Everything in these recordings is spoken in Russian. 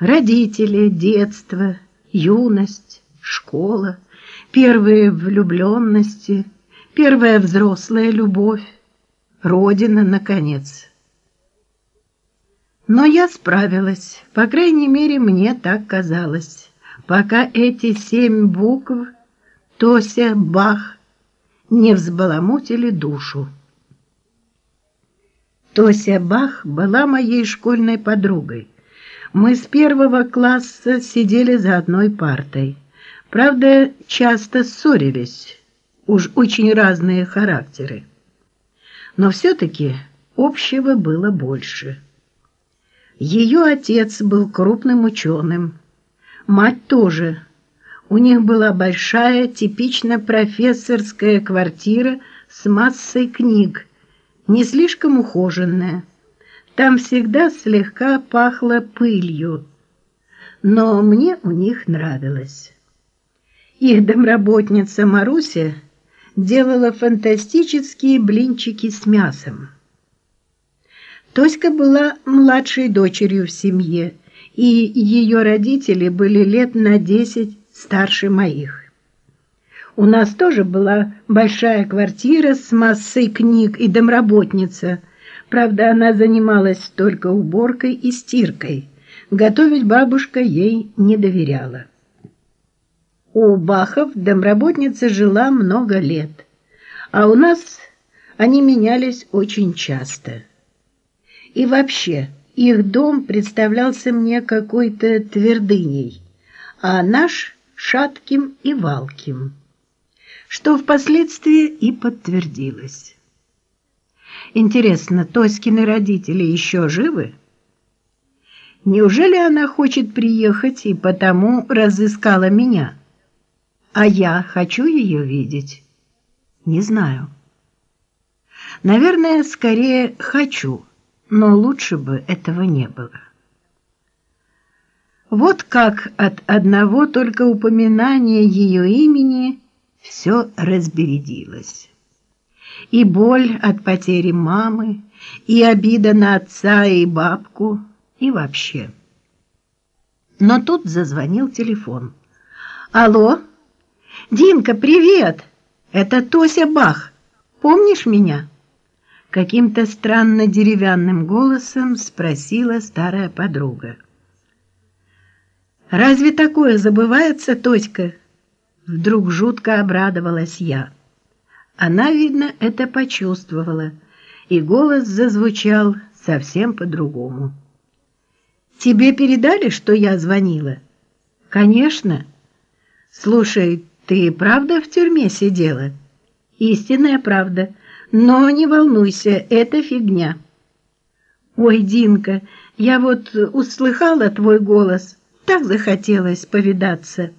Родители, детство, юность, школа, первые влюбленности, первая взрослая любовь, родина, наконец. Но я справилась, по крайней мере, мне так казалось, пока эти семь букв Тося, Бах не взбаламутили душу. Тося Бах была моей школьной подругой. Мы с первого класса сидели за одной партой. Правда, часто ссорились, уж очень разные характеры. Но все-таки общего было больше. Ее отец был крупным ученым, мать тоже. У них была большая, типично профессорская квартира с массой книг, не слишком ухоженная. Там всегда слегка пахло пылью, но мне у них нравилось. Их домработница Маруся делала фантастические блинчики с мясом. Тоська была младшей дочерью в семье, и ее родители были лет на десять старше моих. У нас тоже была большая квартира с массой книг и домработница. Правда, она занималась только уборкой и стиркой. Готовить бабушка ей не доверяла. У Бахов домработница жила много лет, а у нас они менялись очень часто. И вообще, их дом представлялся мне какой-то твердыней, а наш — шатким и валким что впоследствии и подтвердилось. Интересно, Тоськины родители еще живы? Неужели она хочет приехать и потому разыскала меня? А я хочу ее видеть? Не знаю. Наверное, скорее хочу, но лучше бы этого не было. Вот как от одного только упоминания ее имени все разбередилось. И боль от потери мамы, и обида на отца и бабку, и вообще. Но тут зазвонил телефон. «Алло? Динка, привет! Это Тося Бах. Помнишь меня?» Каким-то странно деревянным голосом спросила старая подруга. «Разве такое забывается, Тоська?» Вдруг жутко обрадовалась я. Она, видно, это почувствовала, и голос зазвучал совсем по-другому. «Тебе передали, что я звонила?» «Конечно». «Слушай, ты правда в тюрьме сидела?» «Истинная правда. Но не волнуйся, это фигня». «Ой, Динка, я вот услыхала твой голос, так захотелось повидаться».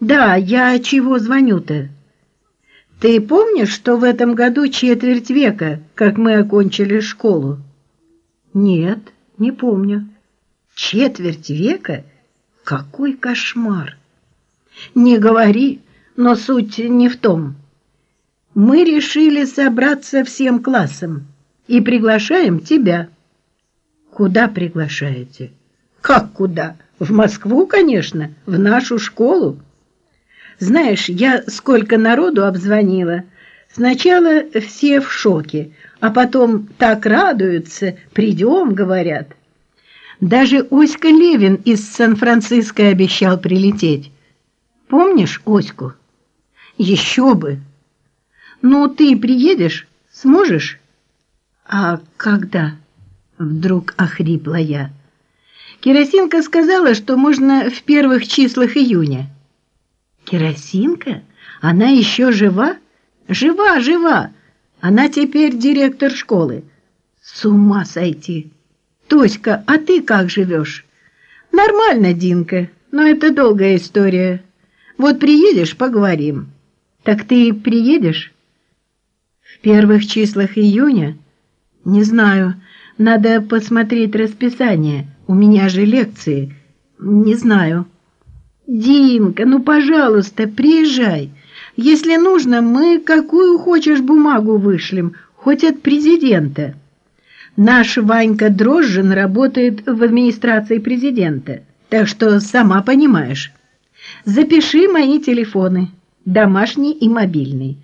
Да, я чего звоню-то? Ты помнишь, что в этом году четверть века, как мы окончили школу? Нет, не помню. Четверть века? Какой кошмар! Не говори, но суть не в том. Мы решили собраться всем классом и приглашаем тебя. Куда приглашаете? Как куда? В Москву, конечно, в нашу школу. Знаешь, я сколько народу обзвонила. Сначала все в шоке, а потом так радуются, придем, говорят. Даже Оська Левин из Сан-Франциско обещал прилететь. Помнишь Оську? Еще бы. Ну, ты приедешь? Сможешь? А когда? Вдруг охрипла я. Керосинка сказала, что можно в первых числах июня. Керосинка? Она еще жива? Жива, жива. Она теперь директор школы. С ума сойти. Тоська, а ты как живешь? Нормально, Динка, но это долгая история. Вот приедешь, поговорим. Так ты приедешь? В первых числах июня? Не знаю. Надо посмотреть расписание. У меня же лекции. Не знаю. «Динка, ну, пожалуйста, приезжай. Если нужно, мы какую хочешь бумагу вышлем, хоть от президента. Наш Ванька Дрожжин работает в администрации президента, так что сама понимаешь. Запиши мои телефоны, домашний и мобильный.